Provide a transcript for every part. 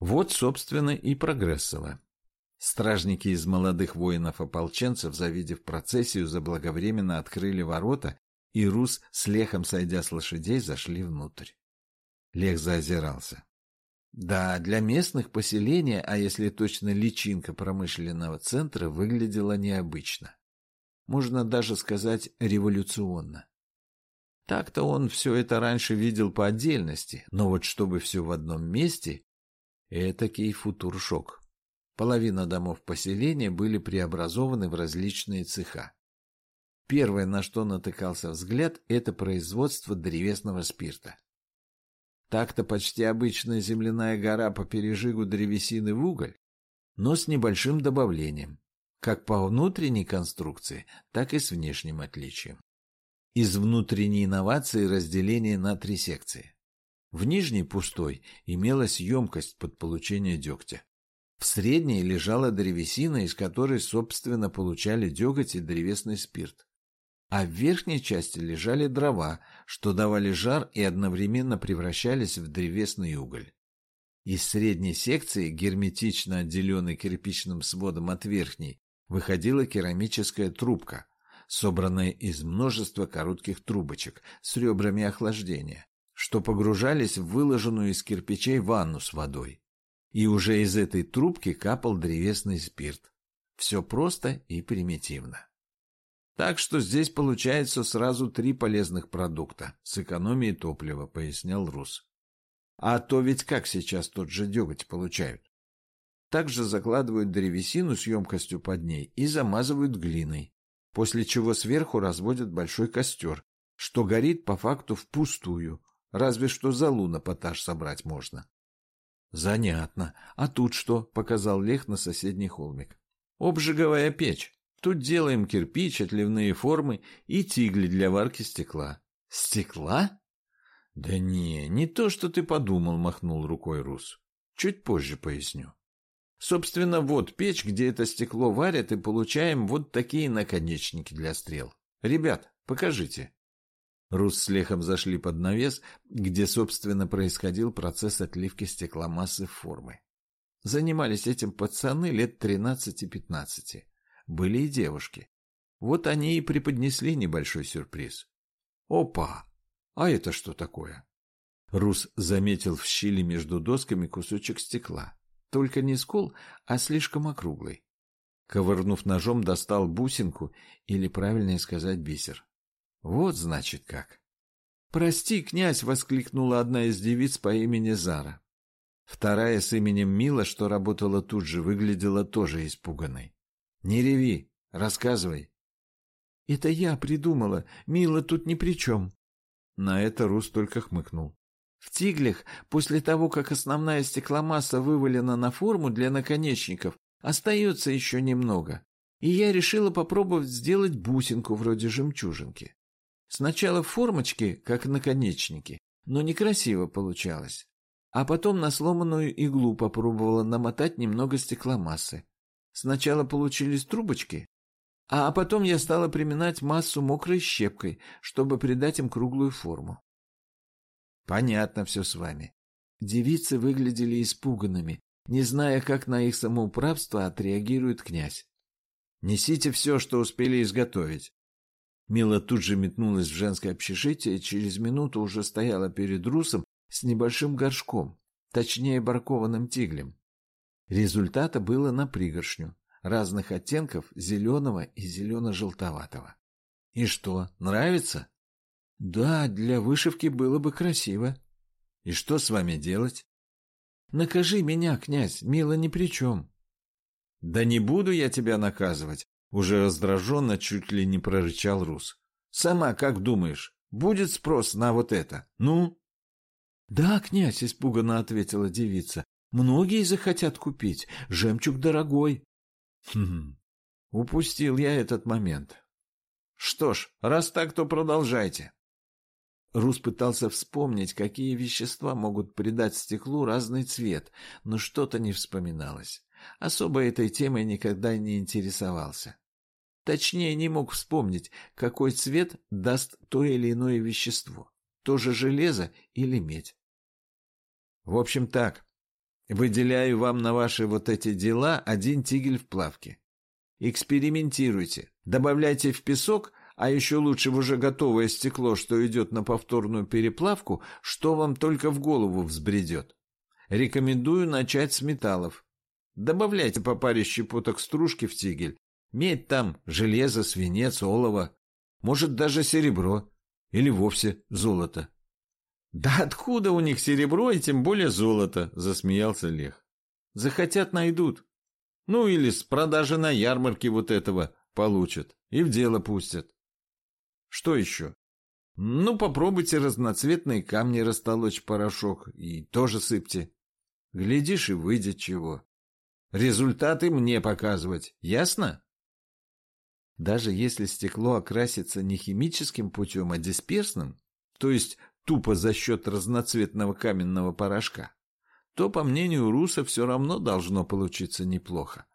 Вот, собственно, и прогрессово. Стражники из молодых воинов-ополченцев, завидев процессию, заблаговременно открыли ворота, и Рус с Лехом, сойдя с лошадей, зашли внутрь. Лех заозирался. Да, для местных поселения, а если точно личинка промышленного центра, выглядело необычно. Можно даже сказать революционно. Так-то он все это раньше видел по отдельности, но вот чтобы все в одном месте, этакий футуршок. Половина домов поселения были преобразованы в различные цеха. Первое, на что натыкался взгляд, это производство древесного спирта. Так-то почти обычная земляная гора по пережигу древесины в уголь, но с небольшим добавлением, как по внутренней конструкции, так и с внешним отличием. Из внутренней инновации разделение на три секции. В нижней пустой имелась емкость под получение дегтя. В средней лежала древесина, из которой, собственно, получали деготь и древесный спирт а в верхней части лежали дрова, что давали жар и одновременно превращались в древесный уголь. Из средней секции, герметично отделенной кирпичным сводом от верхней, выходила керамическая трубка, собранная из множества коротких трубочек с ребрами охлаждения, что погружались в выложенную из кирпичей ванну с водой. И уже из этой трубки капал древесный спирт. Все просто и примитивно. Так что здесь получается сразу три полезных продукта с экономией топлива, пояснял Рус. А то ведь как сейчас тот же деготь получают? Также закладывают древесину с емкостью под ней и замазывают глиной, после чего сверху разводят большой костер, что горит по факту впустую, разве что залу на поташ собрать можно. Занятно. А тут что? Показал Лех на соседний холмик. Обжиговая печь. Тут делаем кирпич, отливные формы и тигли для варки стекла. Стекла? Да не, не то, что ты подумал, махнул рукой Рус. Чуть позже поясню. Собственно, вот печь, где это стекло варят, и получаем вот такие наконечники для стрел. Ребят, покажите. Рус с Лехом зашли под навес, где, собственно, происходил процесс отливки стекломассы в формы. Занимались этим пацаны лет тринадцати-пятнадцати были и девушки. Вот они и преподнесли небольшой сюрприз. Опа! А это что такое? Рус заметил в щели между досками кусочек стекла. Только не скол, а слишком округлый. Ковырнув ножом, достал бусинку, или, правильнее сказать, бисер. Вот, значит, как. «Прости, князь!» — воскликнула одна из девиц по имени Зара. Вторая с именем Мила, что работала тут же, выглядела тоже испуганной. Не реви, рассказывай. Это я придумала, Мила тут ни при чем. На это Рус только хмыкнул. В тиглях, после того, как основная стекломасса вывалена на форму для наконечников, остается еще немного. И я решила попробовать сделать бусинку вроде жемчужинки. Сначала в формочке, как наконечники, но некрасиво получалось. А потом на сломанную иглу попробовала намотать немного стекломассы. Сначала получились трубочки, а потом я стала приминать массу мокрой щепкой, чтобы придать им круглую форму. Понятно все с вами. Девицы выглядели испуганными, не зная, как на их самоуправство отреагирует князь. «Несите все, что успели изготовить». Мила тут же метнулась в женское общежитие и через минуту уже стояла перед Русом с небольшим горшком, точнее баркованным тиглем. Результата было на пригоршню, разных оттенков зеленого и зелено-желтоватого. И что, нравится? Да, для вышивки было бы красиво. И что с вами делать? Накажи меня, князь, мило ни при чем. Да не буду я тебя наказывать, уже раздраженно чуть ли не прорычал Рус. Сама как думаешь, будет спрос на вот это? Ну? Да, князь, испуганно ответила девица. Многие захотят купить. Жемчуг дорогой. Хм, упустил я этот момент. Что ж, раз так, то продолжайте. Рус пытался вспомнить, какие вещества могут придать стеклу разный цвет, но что-то не вспоминалось. Особо этой темой никогда не интересовался. Точнее, не мог вспомнить, какой цвет даст то или иное вещество. То же железо или медь. В общем так, Выделяю вам на ваши вот эти дела один тигель в плавке. Экспериментируйте, добавляйте в песок, а еще лучше в уже готовое стекло, что идет на повторную переплавку, что вам только в голову взбредет. Рекомендую начать с металлов. Добавляйте по паре щепоток стружки в тигель. Медь там, железо, свинец, олово. Может, даже серебро. Или вовсе золото. «Да откуда у них серебро и тем более золото?» – засмеялся Лех. «Захотят – найдут. Ну или с продажи на ярмарке вот этого получат и в дело пустят. Что еще? Ну, попробуйте разноцветные камни растолочь порошок и тоже сыпьте. Глядишь, и выйдет чего. Результаты мне показывать, ясно? Даже если стекло окрасится не химическим путем, а дисперсным, то есть тупо за счет разноцветного каменного порошка, то, по мнению Руса, все равно должно получиться неплохо.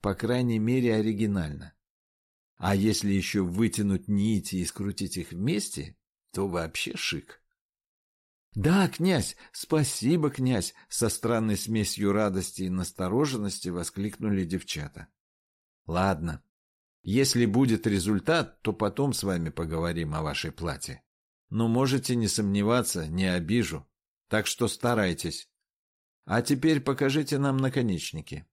По крайней мере, оригинально. А если еще вытянуть нити и скрутить их вместе, то вообще шик. «Да, князь! Спасибо, князь!» Со странной смесью радости и настороженности воскликнули девчата. «Ладно. Если будет результат, то потом с вами поговорим о вашей плате. Но можете не сомневаться, не обижу. Так что старайтесь. А теперь покажите нам наконечники.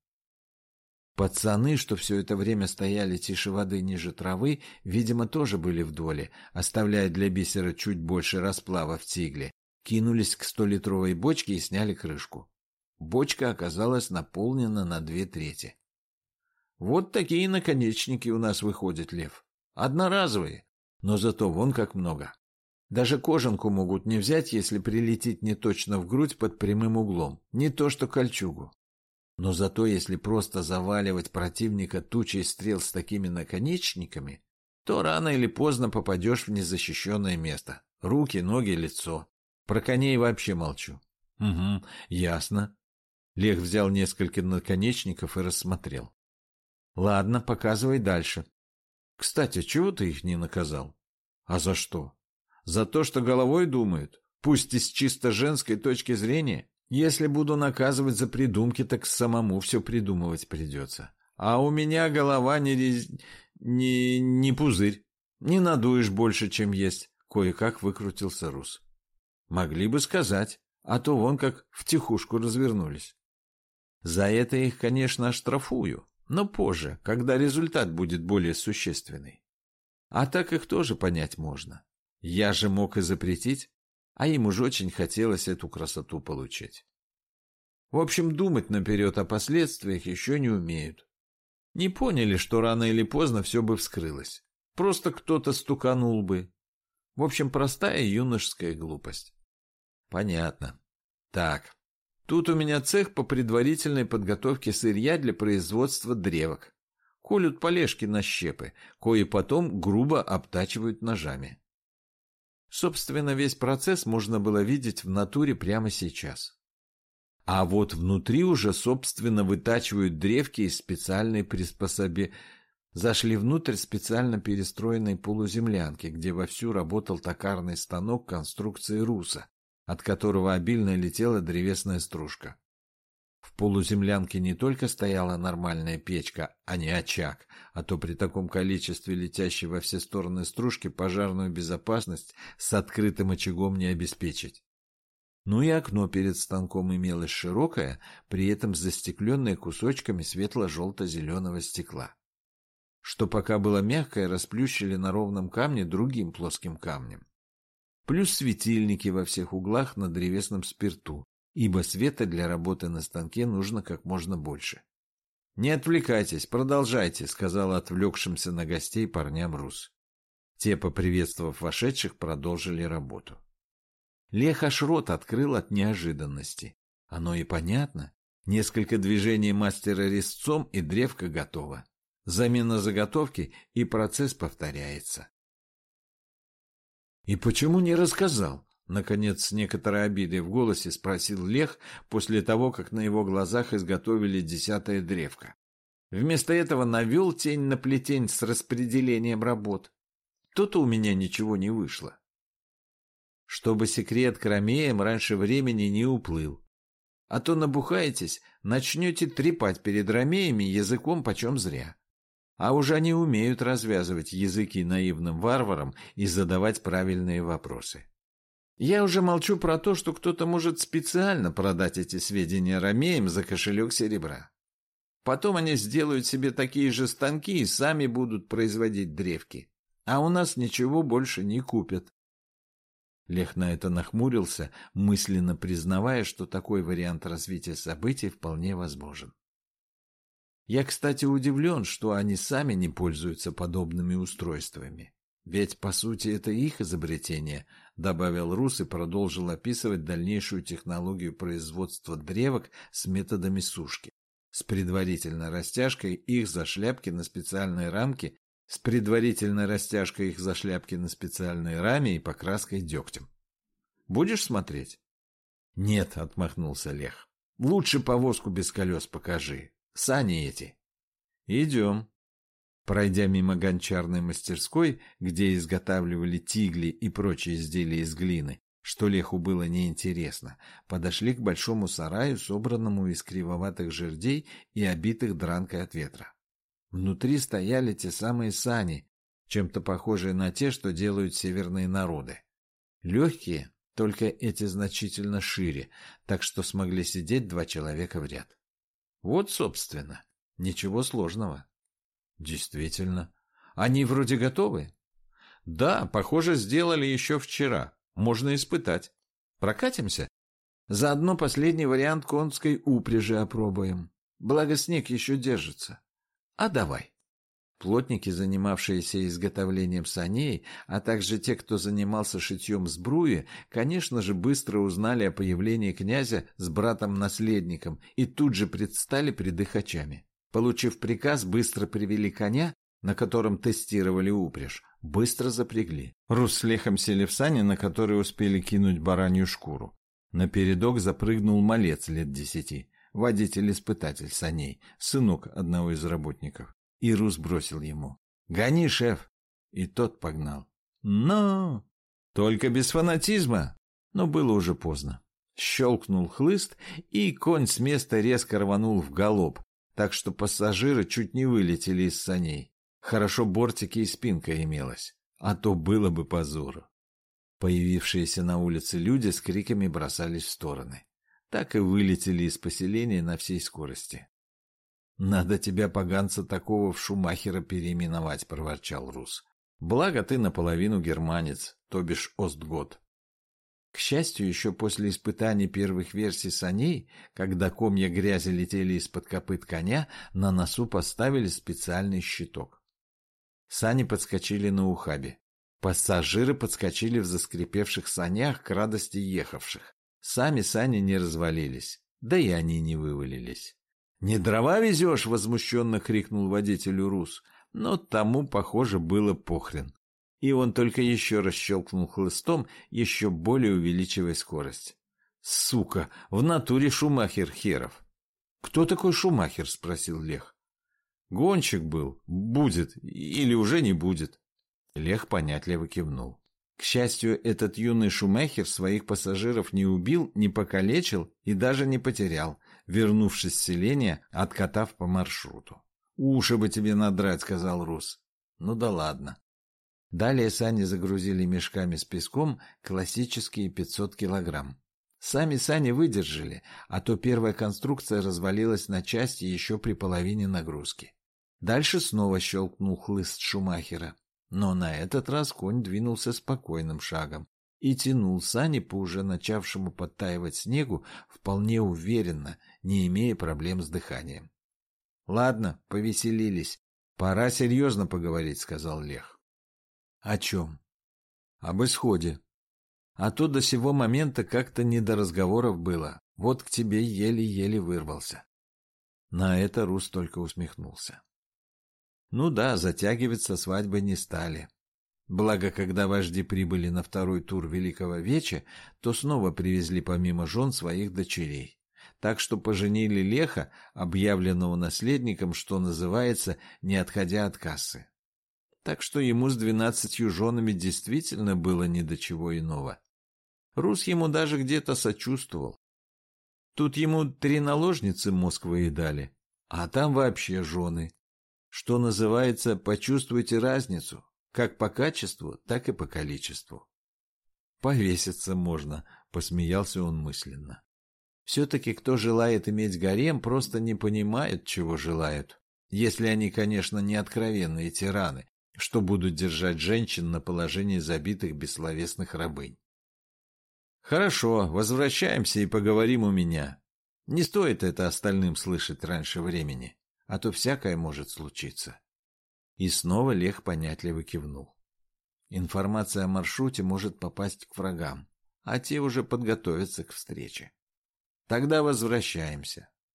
Пацаны, что все это время стояли тише воды ниже травы, видимо, тоже были в доле, оставляя для бисера чуть больше расплава в тигле, кинулись к столитровой бочке и сняли крышку. Бочка оказалась наполнена на две трети. Вот такие наконечники у нас выходят, Лев. Одноразовые, но зато вон как много. Даже кожанку могут не взять, если прилетит не точно в грудь под прямым углом, не то что кольчугу. Но зато если просто заваливать противника тучей стрел с такими наконечниками, то рано или поздно попадешь в незащищенное место. Руки, ноги, лицо. Про коней вообще молчу. Угу, ясно. Лех взял несколько наконечников и рассмотрел. Ладно, показывай дальше. Кстати, чего ты их не наказал? А за что? За то, что головой думают, пусть и с чисто женской точки зрения. Если буду наказывать за придумки, так самому все придумывать придется. А у меня голова не, рез... не... не пузырь. Не надуешь больше, чем есть. Кое-как выкрутился Рус. Могли бы сказать, а то вон как втихушку развернулись. За это их, конечно, оштрафую, но позже, когда результат будет более существенный. А так их тоже понять можно. Я же мог и запретить, а им уж очень хотелось эту красоту получить. В общем, думать наперед о последствиях еще не умеют. Не поняли, что рано или поздно все бы вскрылось. Просто кто-то стуканул бы. В общем, простая юношеская глупость. Понятно. Так, тут у меня цех по предварительной подготовке сырья для производства древок. Колют полежки на щепы, кои потом грубо обтачивают ножами. Собственно, весь процесс можно было видеть в натуре прямо сейчас. А вот внутри уже, собственно, вытачивают древки из специальной приспособи... Зашли внутрь специально перестроенной полуземлянки, где вовсю работал токарный станок конструкции Руса, от которого обильно летела древесная стружка. В полуземлянке не только стояла нормальная печка, а не очаг, а то при таком количестве летящей во все стороны стружки пожарную безопасность с открытым очагом не обеспечить. Ну и окно перед станком имелось широкое, при этом застекленное кусочками светло-желто-зеленого стекла. Что пока было мягкое, расплющили на ровном камне другим плоским камнем. Плюс светильники во всех углах на древесном спирту, ибо света для работы на станке нужно как можно больше. «Не отвлекайтесь, продолжайте», — сказал отвлекшимся на гостей парням Рус. Те, поприветствовав вошедших, продолжили работу. Лех аж рот открыл от неожиданности. Оно и понятно. Несколько движений мастера резцом, и древко готово. Замена заготовки, и процесс повторяется. «И почему не рассказал?» Наконец, с некоторой обидой в голосе спросил Лех после того, как на его глазах изготовили десятое древко. Вместо этого навел тень на плетень с распределением работ. То-то у меня ничего не вышло. Чтобы секрет кромеем раньше времени не уплыл. А то набухаетесь, начнете трепать перед ромеями языком почем зря. А уж они умеют развязывать языки наивным варварам и задавать правильные вопросы. Я уже молчу про то, что кто-то может специально продать эти сведения ромеям за кошелек серебра. Потом они сделают себе такие же станки и сами будут производить древки. А у нас ничего больше не купят. Лех на это нахмурился, мысленно признавая, что такой вариант развития событий вполне возможен. Я, кстати, удивлен, что они сами не пользуются подобными устройствами. Ведь, по сути, это их изобретение, добавил Рус и продолжил описывать дальнейшую технологию производства древок с методами сушки, с предварительной растяжкой их зашляпки на специальные рамки с предварительной растяжкой их зашляпки на специальной раме и покраской дегтем. Будешь смотреть? Нет, отмахнулся Лех. Лучше повозку без колес покажи. Сани эти. Идем. Пройдя мимо гончарной мастерской, где изготавливали тигли и прочие изделия из глины, что Леху было неинтересно, подошли к большому сараю, собранному из кривоватых жердей и обитых дранкой от ветра. Внутри стояли те самые сани, чем-то похожие на те, что делают северные народы. Легкие, только эти значительно шире, так что смогли сидеть два человека в ряд. Вот, собственно, ничего сложного. Действительно. Они вроде готовы? Да, похоже, сделали еще вчера. Можно испытать. Прокатимся? Заодно последний вариант конской упряжи опробуем. Благо снег еще держится. А давай. Плотники, занимавшиеся изготовлением саней, а также те, кто занимался шитьем сбруи, конечно же, быстро узнали о появлении князя с братом-наследником и тут же предстали пред их очами. Получив приказ, быстро привели коня, на котором тестировали упряжь, быстро запрягли. Рус с Лехом сели в сани, на которые успели кинуть баранью шкуру. На передок запрыгнул малец лет десяти водитель-испытатель саней, сынок одного из работников. И Рус бросил ему. «Гони, шеф!» И тот погнал. «Но!» «Только без фанатизма!» Но было уже поздно. Щелкнул хлыст, и конь с места резко рванул в галоп, так что пассажиры чуть не вылетели из саней. Хорошо бортики и спинка имелась, а то было бы позору. Появившиеся на улице люди с криками бросались в стороны так и вылетели из поселения на всей скорости. «Надо тебя, поганца такого, в Шумахера переименовать», — проворчал Рус. «Благо ты наполовину германец, то бишь Остгот». К счастью, еще после испытаний первых версий саней, когда комья грязи летели из-под копыт коня, на носу поставили специальный щиток. Сани подскочили на ухабе. Пассажиры подскочили в заскрипевших санях к радости ехавших. Сами сани не развалились, да и они не вывалились. «Не дрова везешь?» — возмущенно крикнул водителю Рус, но тому, похоже, было похрен. И он только еще раз щелкнул хлыстом, еще более увеличивая скорость. «Сука! В натуре Шумахер херов!» «Кто такой Шумахер?» — спросил Лех. «Гонщик был. Будет. Или уже не будет». Лех понятливо кивнул. К счастью, этот юный Шумехер своих пассажиров не убил, не покалечил и даже не потерял, вернувшись в селение, откатав по маршруту. «Уши бы тебе надрать», — сказал Рус. «Ну да ладно». Далее сани загрузили мешками с песком классические 500 килограмм. Сами сани выдержали, а то первая конструкция развалилась на части еще при половине нагрузки. Дальше снова щелкнул хлыст Шумахера. Но на этот раз конь двинулся спокойным шагом и тянул сани по уже начавшему подтаивать снегу вполне уверенно, не имея проблем с дыханием. — Ладно, повеселились. Пора серьезно поговорить, — сказал Лех. — О чем? — Об исходе. А то до сего момента как-то не до разговоров было. Вот к тебе еле-еле вырвался. На это Рус только усмехнулся. Ну да, затягивать со свадьбой не стали. Благо, когда вожди прибыли на второй тур Великого Веча, то снова привезли помимо жен своих дочерей. Так что поженили Леха, объявленного наследником, что называется, не отходя от кассы. Так что ему с двенадцатью женами действительно было ни до чего иного. Рус ему даже где-то сочувствовал. Тут ему три наложницы мозг выедали, а там вообще жены. Что называется, почувствуйте разницу, как по качеству, так и по количеству. Повеситься можно, посмеялся он мысленно. Все-таки кто желает иметь гарем, просто не понимает, чего желают. Если они, конечно, не откровенные тираны, что будут держать женщин на положении забитых бессловесных рабынь. Хорошо, возвращаемся и поговорим у меня. Не стоит это остальным слышать раньше времени, а то всякое может случиться. И снова Лех понятливо кивнул. Информация о маршруте может попасть к врагам, а те уже подготовятся к встрече. Тогда возвращаемся.